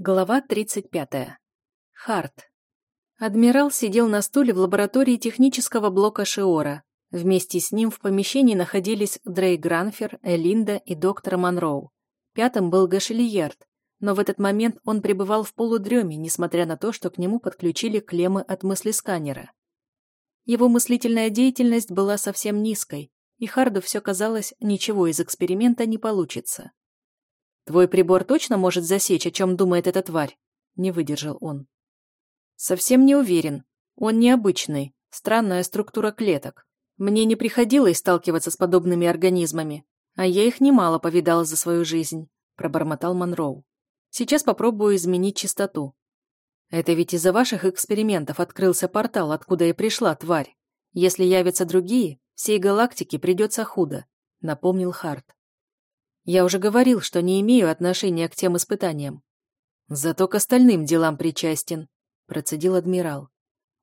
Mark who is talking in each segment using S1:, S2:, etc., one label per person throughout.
S1: Глава 35. Харт. Адмирал сидел на стуле в лаборатории технического блока Шиора. Вместе с ним в помещении находились Дрей Гранфер, Элинда и доктор Монроу. Пятым был Гашельерд, но в этот момент он пребывал в полудреме, несмотря на то, что к нему подключили клеммы от мыслесканера. Его мыслительная деятельность была совсем низкой, и Харду все казалось, ничего из эксперимента не получится. «Твой прибор точно может засечь, о чем думает эта тварь?» Не выдержал он. «Совсем не уверен. Он необычный. Странная структура клеток. Мне не приходилось сталкиваться с подобными организмами, а я их немало повидал за свою жизнь», пробормотал Монроу. «Сейчас попробую изменить частоту. Это ведь из-за ваших экспериментов открылся портал, откуда и пришла тварь. Если явятся другие, всей галактике придется худо», напомнил Харт. Я уже говорил, что не имею отношения к тем испытаниям. Зато к остальным делам причастен, процедил адмирал.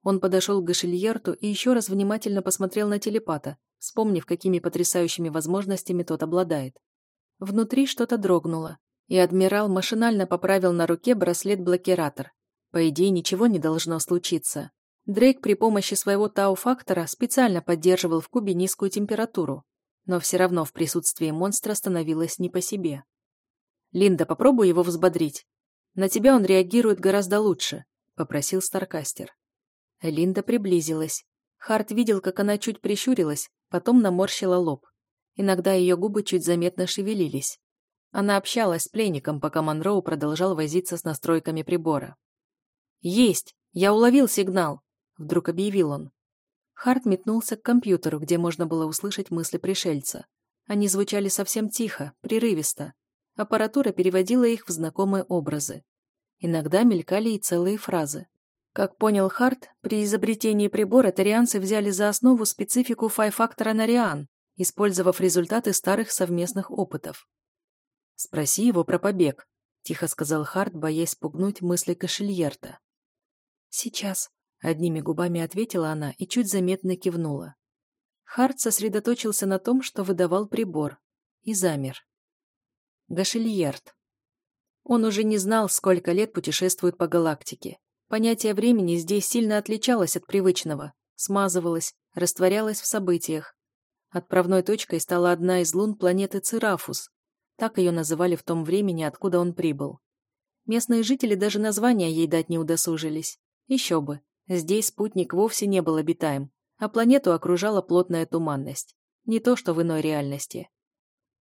S1: Он подошел к Гашильерту и еще раз внимательно посмотрел на телепата, вспомнив, какими потрясающими возможностями тот обладает. Внутри что-то дрогнуло, и адмирал машинально поправил на руке браслет-блокиратор. По идее, ничего не должно случиться. Дрейк при помощи своего тау-фактора специально поддерживал в кубе низкую температуру, но все равно в присутствии монстра становилось не по себе. «Линда, попробуй его взбодрить. На тебя он реагирует гораздо лучше», — попросил Старкастер. Линда приблизилась. Харт видел, как она чуть прищурилась, потом наморщила лоб. Иногда ее губы чуть заметно шевелились. Она общалась с пленником, пока Монроу продолжал возиться с настройками прибора. «Есть! Я уловил сигнал!» — вдруг объявил он. Харт метнулся к компьютеру, где можно было услышать мысли пришельца. Они звучали совсем тихо, прерывисто. Аппаратура переводила их в знакомые образы. Иногда мелькали и целые фразы. Как понял Харт, при изобретении прибора тарианцы взяли за основу специфику фай-фактора Нариан, использовав результаты старых совместных опытов. «Спроси его про побег», — тихо сказал Харт, боясь спугнуть мысли Кашельерта. «Сейчас», Одними губами ответила она и чуть заметно кивнула. Харт сосредоточился на том, что выдавал прибор, и замер. Гашильерд. Он уже не знал, сколько лет путешествует по галактике. Понятие времени здесь сильно отличалось от привычного, смазывалось, растворялось в событиях. Отправной точкой стала одна из лун планеты Цирафус. Так ее называли в том времени, откуда он прибыл. Местные жители даже названия ей дать не удосужились. Еще бы, Здесь спутник вовсе не был обитаем, а планету окружала плотная туманность. Не то, что в иной реальности.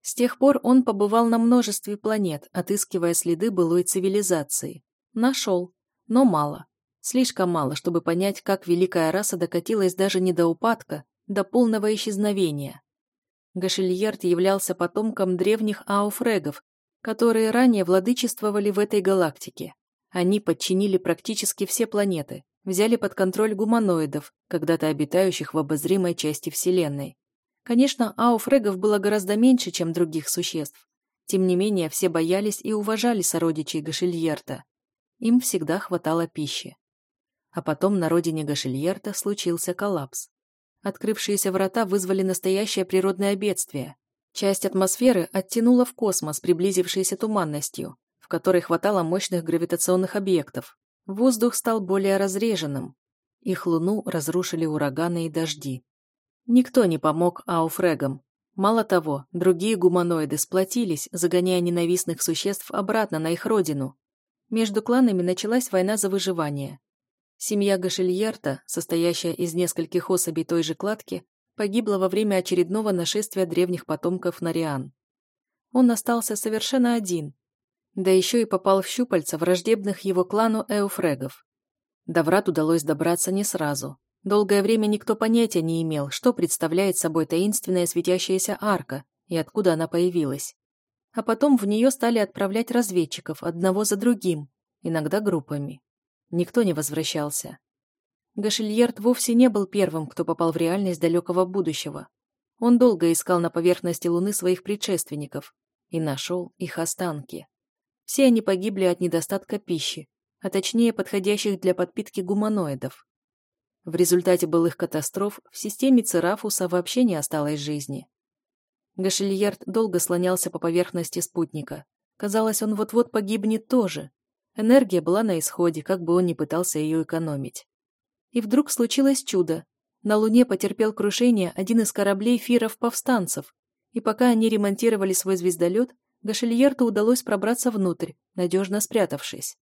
S1: С тех пор он побывал на множестве планет, отыскивая следы былой цивилизации. Нашел, но мало. Слишком мало, чтобы понять, как великая раса докатилась даже не до упадка, до полного исчезновения. Гашельерд являлся потомком древних ауфрегов, которые ранее владычествовали в этой галактике. Они подчинили практически все планеты, взяли под контроль гуманоидов, когда-то обитающих в обозримой части Вселенной. Конечно, ауфрегов было гораздо меньше, чем других существ. Тем не менее, все боялись и уважали сородичей Гашильерта. Им всегда хватало пищи. А потом на родине Гашильерта случился коллапс. Открывшиеся врата вызвали настоящее природное бедствие. Часть атмосферы оттянула в космос, приблизившейся туманностью, в которой хватало мощных гравитационных объектов, Воздух стал более разреженным. Их луну разрушили ураганы и дожди. Никто не помог ауфрегам. Мало того, другие гуманоиды сплотились, загоняя ненавистных существ обратно на их родину. Между кланами началась война за выживание. Семья Гашильерта, состоящая из нескольких особей той же кладки, погибла во время очередного нашествия древних потомков Нариан. Он остался совершенно один, да еще и попал в щупальца враждебных его клану эуфрегов. До врат удалось добраться не сразу. Долгое время никто понятия не имел, что представляет собой таинственная светящаяся арка и откуда она появилась. А потом в нее стали отправлять разведчиков одного за другим, иногда группами. Никто не возвращался. Гашильерт вовсе не был первым, кто попал в реальность далекого будущего. Он долго искал на поверхности Луны своих предшественников и нашел их останки. Все они погибли от недостатка пищи, а точнее подходящих для подпитки гуманоидов. В результате былых катастроф в системе Церафуса вообще не осталось жизни. Гашильярд долго слонялся по поверхности спутника. Казалось, он вот-вот погибнет тоже. Энергия была на исходе, как бы он ни пытался ее экономить. И вдруг случилось чудо. На Луне потерпел крушение один из кораблей фиров-повстанцев, и пока они ремонтировали свой звездолет, Гашельерту удалось пробраться внутрь, надежно спрятавшись.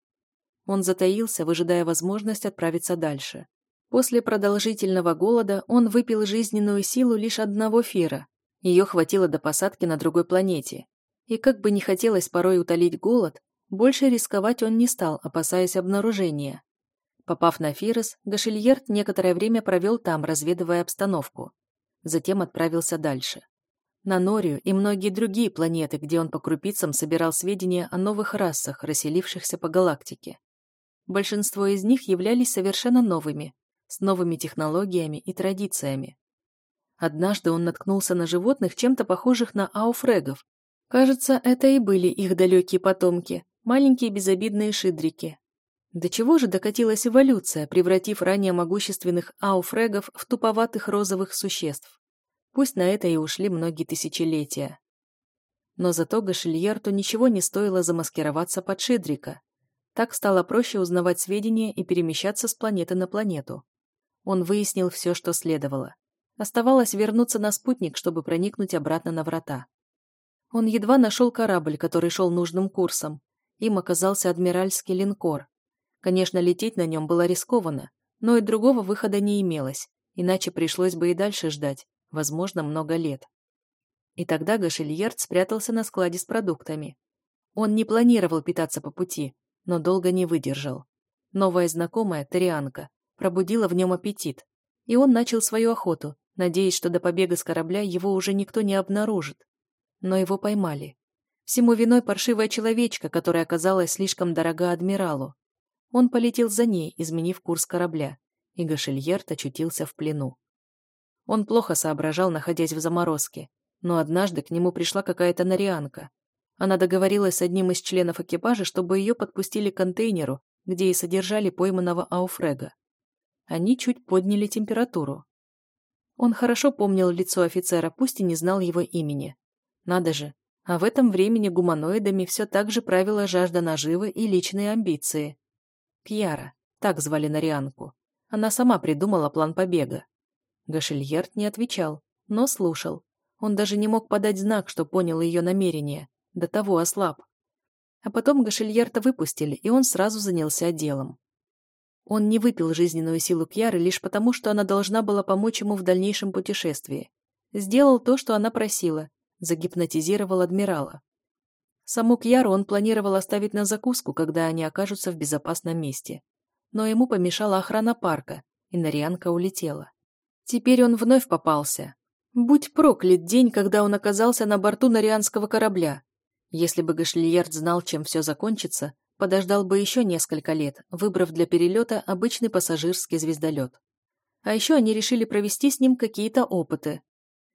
S1: Он затаился, выжидая возможность отправиться дальше. После продолжительного голода он выпил жизненную силу лишь одного фира. Ее хватило до посадки на другой планете. И как бы не хотелось порой утолить голод, больше рисковать он не стал, опасаясь обнаружения. Попав на Фирос, Гашельерт некоторое время провел там, разведывая обстановку. Затем отправился дальше на Норию и многие другие планеты, где он по крупицам собирал сведения о новых расах, расселившихся по галактике. Большинство из них являлись совершенно новыми, с новыми технологиями и традициями. Однажды он наткнулся на животных, чем-то похожих на ауфрегов. Кажется, это и были их далекие потомки, маленькие безобидные шидрики. До чего же докатилась эволюция, превратив ранее могущественных ауфрегов в туповатых розовых существ? Пусть на это и ушли многие тысячелетия. Но зато Гашильерту ничего не стоило замаскироваться под Шидрика. Так стало проще узнавать сведения и перемещаться с планеты на планету. Он выяснил все, что следовало. Оставалось вернуться на спутник, чтобы проникнуть обратно на врата. Он едва нашел корабль, который шел нужным курсом. Им оказался адмиральский линкор. Конечно, лететь на нем было рискованно, но и другого выхода не имелось, иначе пришлось бы и дальше ждать, возможно, много лет. И тогда Гашельерд спрятался на складе с продуктами. Он не планировал питаться по пути, но долго не выдержал. Новая знакомая, Тарианка, пробудила в нем аппетит, и он начал свою охоту, надеясь, что до побега с корабля его уже никто не обнаружит. Но его поймали. Всему виной паршивая человечка, которая оказалась слишком дорога адмиралу. Он полетел за ней, изменив курс корабля, и Гашельерт очутился в плену. Он плохо соображал, находясь в заморозке, но однажды к нему пришла какая-то нарианка. Она договорилась с одним из членов экипажа, чтобы ее подпустили к контейнеру, где и содержали пойманного Ауфрега. Они чуть подняли температуру. Он хорошо помнил лицо офицера, пусть и не знал его имени. Надо же, а в этом времени гуманоидами все так же правила жажда наживы и личные амбиции. Кьяра, так звали Нарианку. Она сама придумала план побега. Гашельерт не отвечал, но слушал. Он даже не мог подать знак, что понял ее намерение. До того ослаб. А потом Гашельерта выпустили, и он сразу занялся делом. Он не выпил жизненную силу Кьяры лишь потому, что она должна была помочь ему в дальнейшем путешествии. Сделал то, что она просила, загипнотизировал адмирала. Саму Кьяру он планировал оставить на закуску, когда они окажутся в безопасном месте. Но ему помешала охрана парка, и Нарианка улетела. Теперь он вновь попался. Будь проклят день, когда он оказался на борту Нарианского корабля. Если бы Гашлиерд знал, чем все закончится, подождал бы еще несколько лет, выбрав для перелета обычный пассажирский звездолет. А еще они решили провести с ним какие-то опыты.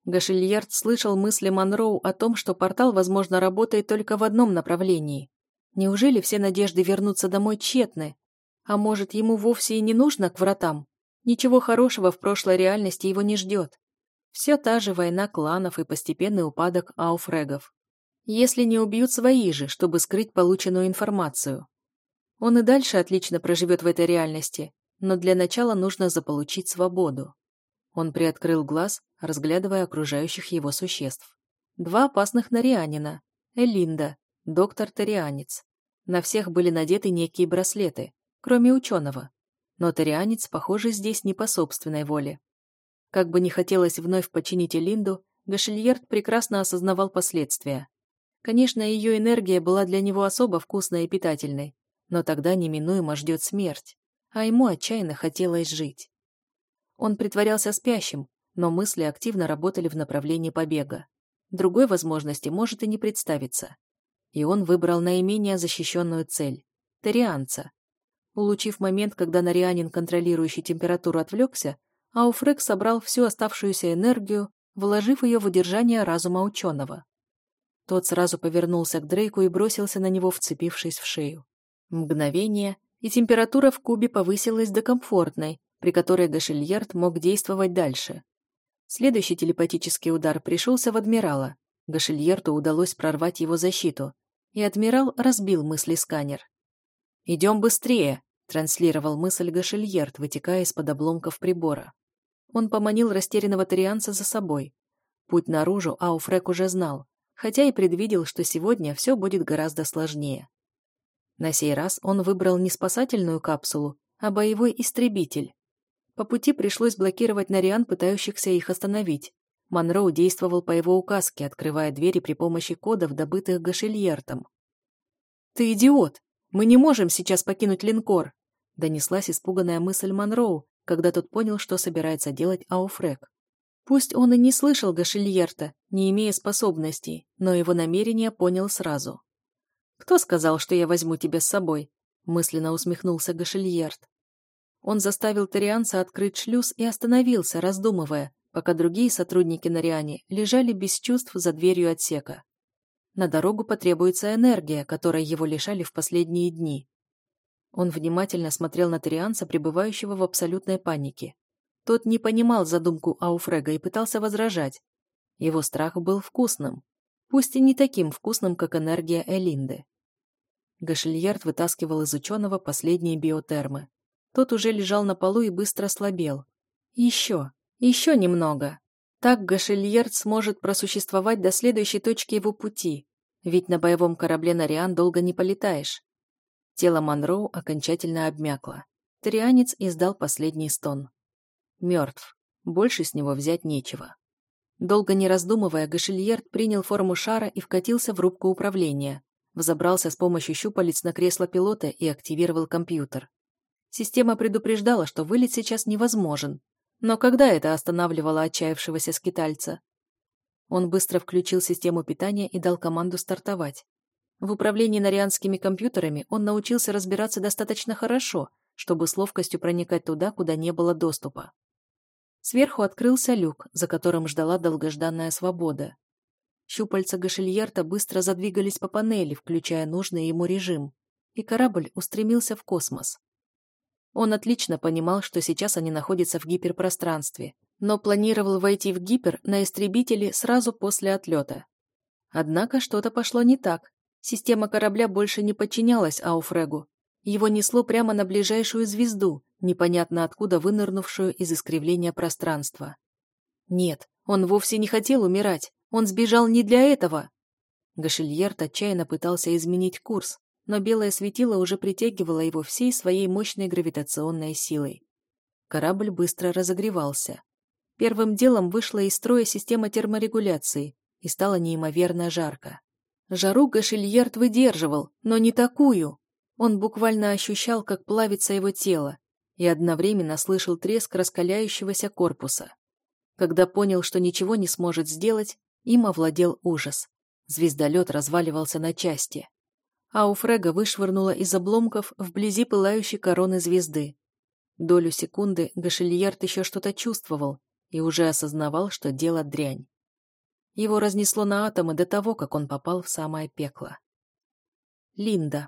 S1: Гашильярд слышал мысли Монроу о том, что портал, возможно, работает только в одном направлении. Неужели все надежды вернуться домой тщетны? А может, ему вовсе и не нужно к вратам? Ничего хорошего в прошлой реальности его не ждет. Все та же война кланов и постепенный упадок ауфрегов. Если не убьют свои же, чтобы скрыть полученную информацию. Он и дальше отлично проживет в этой реальности, но для начала нужно заполучить свободу. Он приоткрыл глаз, разглядывая окружающих его существ. Два опасных нарианина. Элинда, доктор Тарианец. На всех были надеты некие браслеты, кроме ученого, но тарианец, похоже, здесь не по собственной воле. Как бы не хотелось вновь починить Элинду, Гашильерд прекрасно осознавал последствия. Конечно, ее энергия была для него особо вкусной и питательной, но тогда неминуемо ждет смерть, а ему отчаянно хотелось жить. Он притворялся спящим, но мысли активно работали в направлении побега. Другой возможности может и не представиться. И он выбрал наименее защищенную цель – Тарианца, Улучив момент, когда Нарианин, контролирующий температуру, отвлекся, Ауфрек собрал всю оставшуюся энергию, вложив ее в удержание разума ученого. Тот сразу повернулся к Дрейку и бросился на него, вцепившись в шею. Мгновение, и температура в кубе повысилась до комфортной, при которой Гашильярд мог действовать дальше. Следующий телепатический удар пришелся в адмирала. Гашильерту удалось прорвать его защиту, и адмирал разбил мысли сканер. «Идем быстрее!» — транслировал мысль Гашельерт, вытекая из-под обломков прибора. Он поманил растерянного тарианца за собой. Путь наружу Ауфрек уже знал, хотя и предвидел, что сегодня все будет гораздо сложнее. На сей раз он выбрал не спасательную капсулу, а боевой истребитель. По пути пришлось блокировать Нариан, пытающихся их остановить. Монроу действовал по его указке, открывая двери при помощи кодов, добытых Гашельертом. «Ты идиот! Мы не можем сейчас покинуть линкор!» донеслась испуганная мысль Монроу, когда тот понял, что собирается делать Ауфрек. Пусть он и не слышал Гашельерта, не имея способностей, но его намерение понял сразу. «Кто сказал, что я возьму тебя с собой?» мысленно усмехнулся Гашельерт. Он заставил Торианца открыть шлюз и остановился, раздумывая, пока другие сотрудники Нариане лежали без чувств за дверью отсека. На дорогу потребуется энергия, которой его лишали в последние дни. Он внимательно смотрел на Торианца, пребывающего в абсолютной панике. Тот не понимал задумку Ауфрега и пытался возражать. Его страх был вкусным. Пусть и не таким вкусным, как энергия Элинды. Гашельярд вытаскивал из ученого последние биотермы. Тот уже лежал на полу и быстро слабел. Еще, еще немного. Так Гашельярд сможет просуществовать до следующей точки его пути, ведь на боевом корабле Нариан долго не полетаешь. Тело Монроу окончательно обмякло. Трианец издал последний стон. Мертв. Больше с него взять нечего. Долго не раздумывая, Гашильерд принял форму шара и вкатился в рубку управления. Взобрался с помощью щупалец на кресло пилота и активировал компьютер. Система предупреждала, что вылет сейчас невозможен. Но когда это останавливало отчаявшегося скитальца? Он быстро включил систему питания и дал команду стартовать. В управлении нарианскими компьютерами он научился разбираться достаточно хорошо, чтобы с ловкостью проникать туда, куда не было доступа. Сверху открылся люк, за которым ждала долгожданная свобода. Щупальца Гашельерта быстро задвигались по панели, включая нужный ему режим, и корабль устремился в космос. Он отлично понимал, что сейчас они находятся в гиперпространстве, но планировал войти в гипер на истребителе сразу после отлета. Однако что-то пошло не так. Система корабля больше не подчинялась Ауфрегу. Его несло прямо на ближайшую звезду, непонятно откуда вынырнувшую из искривления пространства. Нет, он вовсе не хотел умирать, он сбежал не для этого. Гашильерт отчаянно пытался изменить курс, но белое светило уже притягивало его всей своей мощной гравитационной силой. Корабль быстро разогревался. Первым делом вышла из строя система терморегуляции, и стало неимоверно жарко. Жару Гашильерт выдерживал, но не такую. Он буквально ощущал, как плавится его тело, и одновременно слышал треск раскаляющегося корпуса. Когда понял, что ничего не сможет сделать, им овладел ужас. Звездолет разваливался на части. А у Фрега вышвырнуло из обломков вблизи пылающей короны звезды. Долю секунды Гашильярд еще что-то чувствовал и уже осознавал, что дело дрянь. Его разнесло на атомы до того, как он попал в самое пекло. Линда.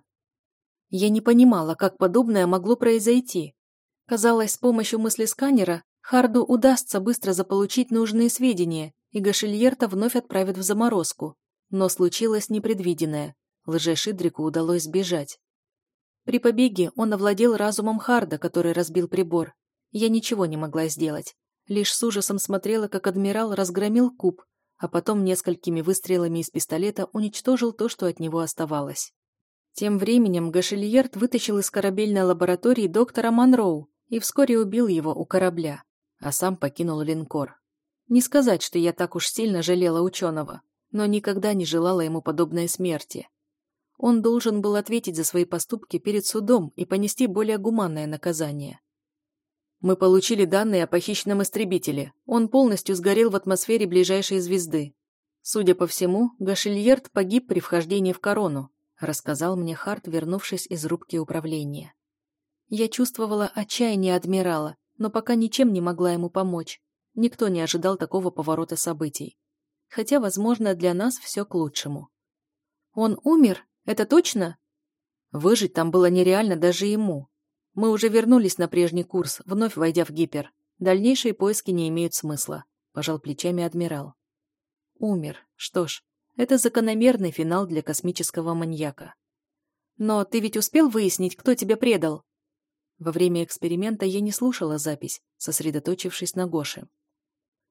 S1: Я не понимала, как подобное могло произойти. Казалось, с помощью мыслесканера Харду удастся быстро заполучить нужные сведения, и Гашильерта вновь отправят в заморозку. Но случилось непредвиденное. Лже-Шидрику удалось сбежать. При побеге он овладел разумом Харда, который разбил прибор. Я ничего не могла сделать. Лишь с ужасом смотрела, как адмирал разгромил куб, а потом несколькими выстрелами из пистолета уничтожил то, что от него оставалось. Тем временем Гашильерт вытащил из корабельной лаборатории доктора Монроу, и вскоре убил его у корабля, а сам покинул линкор. Не сказать, что я так уж сильно жалела ученого, но никогда не желала ему подобной смерти. Он должен был ответить за свои поступки перед судом и понести более гуманное наказание. Мы получили данные о похищенном истребителе. Он полностью сгорел в атмосфере ближайшей звезды. Судя по всему, Гашильерт погиб при вхождении в корону, рассказал мне Харт, вернувшись из рубки управления. Я чувствовала отчаяние адмирала, но пока ничем не могла ему помочь. Никто не ожидал такого поворота событий. Хотя, возможно, для нас все к лучшему. Он умер? Это точно? Выжить там было нереально даже ему. Мы уже вернулись на прежний курс, вновь войдя в гипер. Дальнейшие поиски не имеют смысла, пожал плечами адмирал. Умер. Что ж, это закономерный финал для космического маньяка. Но ты ведь успел выяснить, кто тебя предал?» Во время эксперимента я не слушала запись, сосредоточившись на Гоше.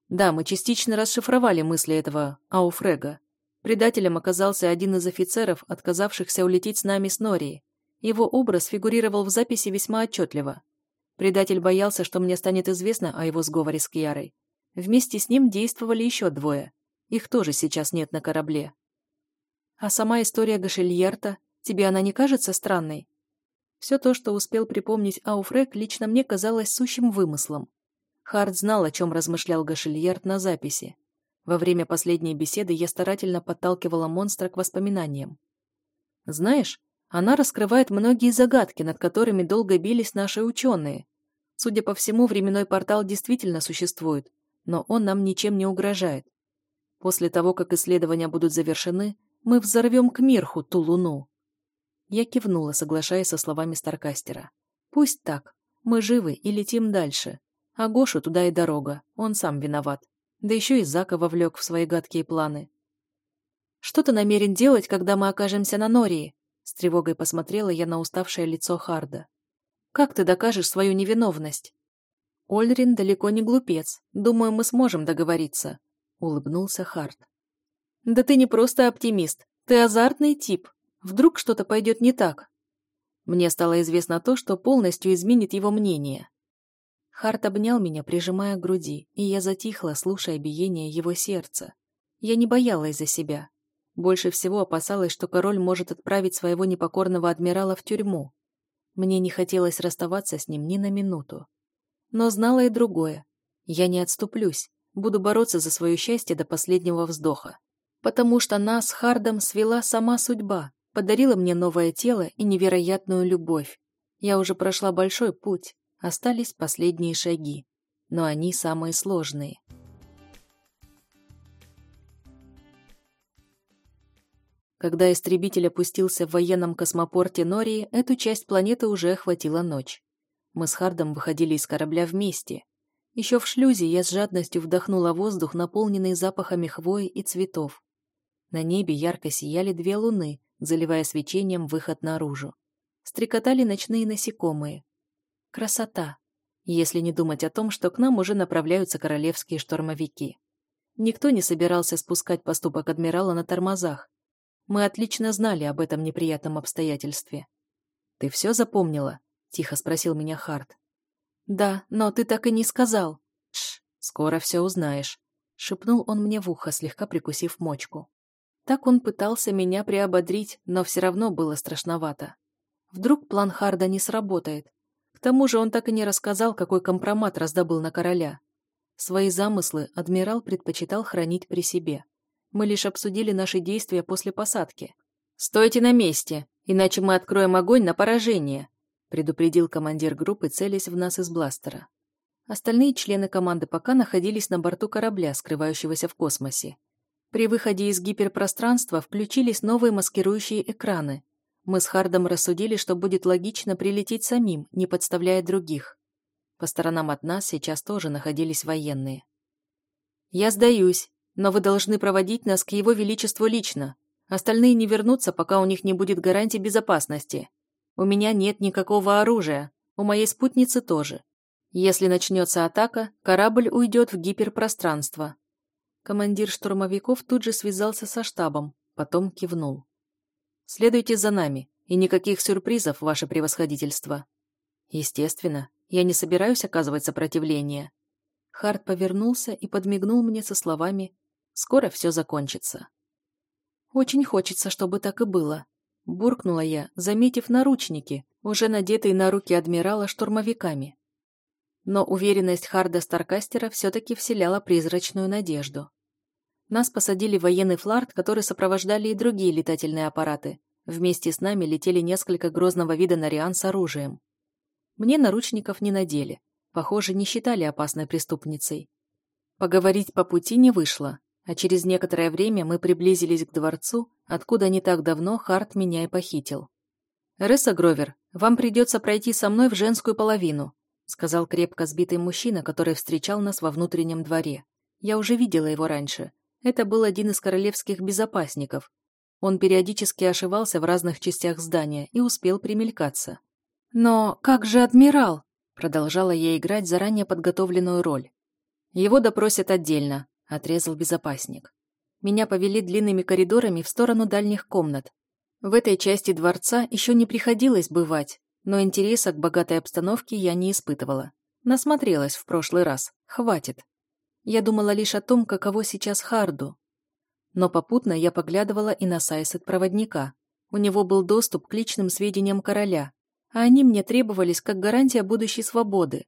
S1: Да, мы частично расшифровали мысли этого Ауфрега. Предателем оказался один из офицеров, отказавшихся улететь с нами с Нории. Его образ фигурировал в записи весьма отчетливо. Предатель боялся, что мне станет известно о его сговоре с Кьярой. Вместе с ним действовали еще двое. Их тоже сейчас нет на корабле. А сама история Гашельерта, тебе она не кажется странной? Все то, что успел припомнить Ауфрек, лично мне казалось сущим вымыслом. Харт знал, о чем размышлял Гашельерт на записи. Во время последней беседы я старательно подталкивала монстра к воспоминаниям. Знаешь, она раскрывает многие загадки, над которыми долго бились наши ученые. Судя по всему, временной портал действительно существует, но он нам ничем не угрожает. После того, как исследования будут завершены, мы взорвем к Мирху ту луну. Я кивнула, соглашаясь со словами Старкастера. Пусть так. Мы живы и летим дальше. А Гошу туда и дорога. Он сам виноват. Да еще и Зака вовлек в свои гадкие планы. «Что ты намерен делать, когда мы окажемся на Нории?» С тревогой посмотрела я на уставшее лицо Харда. «Как ты докажешь свою невиновность?» «Ольрин далеко не глупец. Думаю, мы сможем договориться», — улыбнулся Хард. «Да ты не просто оптимист. Ты азартный тип. Вдруг что-то пойдет не так?» Мне стало известно то, что полностью изменит его мнение. Харт обнял меня, прижимая к груди, и я затихла, слушая биение его сердца. Я не боялась за себя. Больше всего опасалась, что король может отправить своего непокорного адмирала в тюрьму. Мне не хотелось расставаться с ним ни на минуту. Но знала и другое. Я не отступлюсь, буду бороться за свое счастье до последнего вздоха. Потому что нас с Хардом свела сама судьба, подарила мне новое тело и невероятную любовь. Я уже прошла большой путь, остались последние шаги, но они самые сложные. Когда истребитель опустился в военном космопорте Нории, эту часть планеты уже охватила ночь. Мы с Хардом выходили из корабля вместе. Еще в шлюзе я с жадностью вдохнула воздух, наполненный запахами хвои и цветов. На небе ярко сияли две луны, заливая свечением выход наружу. Стрекотали ночные насекомые. Красота, если не думать о том, что к нам уже направляются королевские штурмовики. Никто не собирался спускать поступок адмирала на тормозах, мы отлично знали об этом неприятном обстоятельстве. «Ты все запомнила?» — тихо спросил меня Харт. «Да, но ты так и не сказал». «Тш, скоро все узнаешь», — шепнул он мне в ухо, слегка прикусив мочку. Так он пытался меня приободрить, но все равно было страшновато. Вдруг план Харда не сработает. К тому же он так и не рассказал, какой компромат раздобыл на короля. Свои замыслы адмирал предпочитал хранить при себе. Мы лишь обсудили наши действия после посадки. «Стойте на месте, иначе мы откроем огонь на поражение», предупредил командир группы, целясь в нас из бластера. Остальные члены команды пока находились на борту корабля, скрывающегося в космосе. При выходе из гиперпространства включились новые маскирующие экраны. Мы с Хардом рассудили, что будет логично прилететь самим, не подставляя других. По сторонам от нас сейчас тоже находились военные. «Я сдаюсь», но вы должны проводить нас к его величеству лично. Остальные не вернутся, пока у них не будет гарантии безопасности. У меня нет никакого оружия, у моей спутницы тоже. Если начнется атака, корабль уйдет в гиперпространство. Командир штурмовиков тут же связался со штабом, потом кивнул. «Следуйте за нами, и никаких сюрпризов, ваше превосходительство». «Естественно, я не собираюсь оказывать сопротивление». Харт повернулся и подмигнул мне со словами Скоро все закончится. Очень хочется, чтобы так и было. Буркнула я, заметив наручники, уже надетые на руки адмирала штурмовиками. Но уверенность Харда Старкастера все-таки вселяла призрачную надежду. Нас посадили в военный фларт, который сопровождали и другие летательные аппараты. Вместе с нами летели несколько грозного вида нариан с оружием. Мне наручников не надели. Похоже, не считали опасной преступницей. Поговорить по пути не вышло а через некоторое время мы приблизились к дворцу, откуда не так давно Харт меня и похитил. «Ресса Гровер, вам придется пройти со мной в женскую половину», сказал крепко сбитый мужчина, который встречал нас во внутреннем дворе. Я уже видела его раньше. Это был один из королевских безопасников. Он периодически ошивался в разных частях здания и успел примелькаться. «Но как же адмирал?» Продолжала я играть заранее подготовленную роль. «Его допросят отдельно», — отрезал безопасник. Меня повели длинными коридорами в сторону дальних комнат. В этой части дворца еще не приходилось бывать, но интереса к богатой обстановке я не испытывала. Насмотрелась в прошлый раз. Хватит. Я думала лишь о том, каково сейчас Харду. Но попутно я поглядывала и на Сайсет-проводника. У него был доступ к личным сведениям короля, а они мне требовались как гарантия будущей свободы.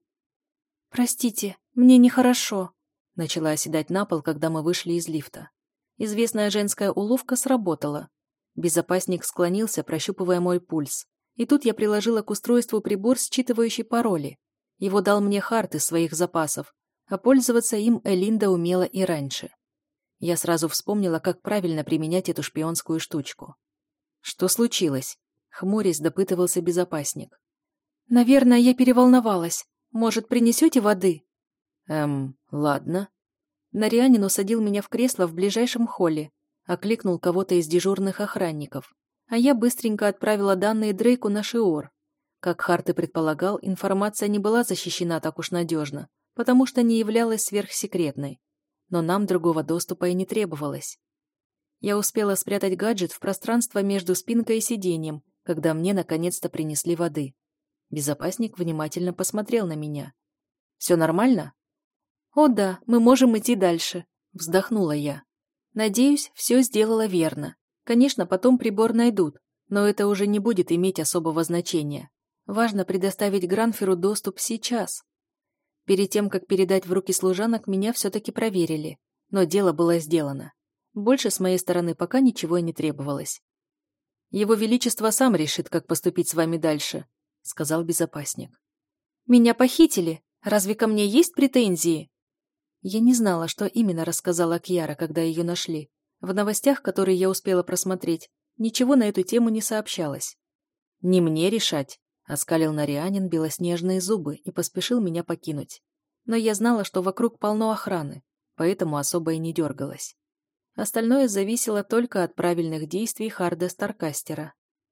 S1: «Простите, мне нехорошо», — начала оседать на пол, когда мы вышли из лифта. Известная женская уловка сработала. Безопасник склонился, прощупывая мой пульс. И тут я приложила к устройству прибор, считывающий пароли. Его дал мне Харт из своих запасов, а пользоваться им Элинда умела и раньше. Я сразу вспомнила, как правильно применять эту шпионскую штучку. Что случилось? Хмурясь, допытывался безопасник. «Наверное, я переволновалась. Может, принесете воды?» «Эм, ладно». Нарианин усадил меня в кресло в ближайшем холле, окликнул кого-то из дежурных охранников, а я быстренько отправила данные Дрейку на Шиор. Как Харт и предполагал, информация не была защищена так уж надежно, потому что не являлась сверхсекретной. Но нам другого доступа и не требовалось. Я успела спрятать гаджет в пространство между спинкой и сиденьем, когда мне наконец-то принесли воды. Безопасник внимательно посмотрел на меня. «Все нормально?» «О да, мы можем идти дальше», — вздохнула я. «Надеюсь, все сделала верно. Конечно, потом прибор найдут, но это уже не будет иметь особого значения. Важно предоставить Гранферу доступ сейчас». Перед тем, как передать в руки служанок, меня все-таки проверили, но дело было сделано. Больше с моей стороны пока ничего и не требовалось. Его Величество сам решит, как поступить с вами дальше», — сказал безопасник. «Меня похитили. Разве ко мне есть претензии?» Я не знала, что именно рассказала Кьяра, когда ее нашли. В новостях, которые я успела просмотреть, ничего на эту тему не сообщалось. «Не мне решать», — оскалил Нарианин белоснежные зубы и поспешил меня покинуть. Но я знала, что вокруг полно охраны, поэтому особо и не дергалась. Остальное зависело только от правильных действий Харда Старкастера.